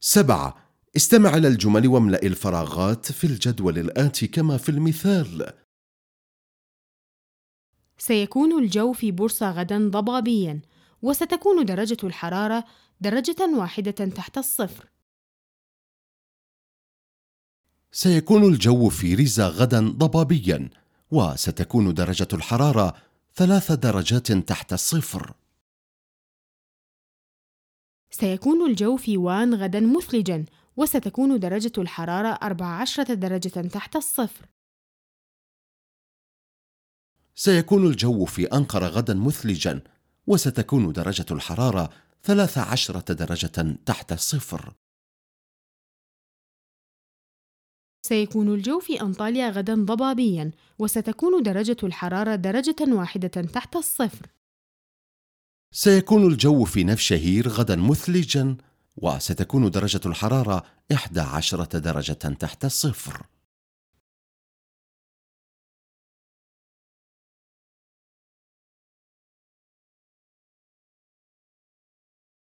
سبعة. استمع إلى الجمل واملأ الفراغات في الجدول الآتي كما في المثال. سيكون الجو في بورصة غدا ضبابيا وستكون درجة الحرارة درجة واحدة تحت الصفر. سيكون الجو في ريزا غدا ضبابيا وستكون درجة الحرارة ثلاث درجات تحت الصفر. سيكون الجو في وان غدا مثلجا وستكون درجة الحرارة 14 درجة تحت الصفر. سيكون الجو في أنقرة غدا مثلجا وستكون درجة الحرارة 13 درجة تحت الصفر سيكون الجو في أنطاليا غدا ضبابيا وستكون درجة الحرارة درجة واحدة تحت الصفر. سيكون الجو في نفشهير غدا مثلجا وستكون درجة الحرارة 11 درجة تحت الصفر.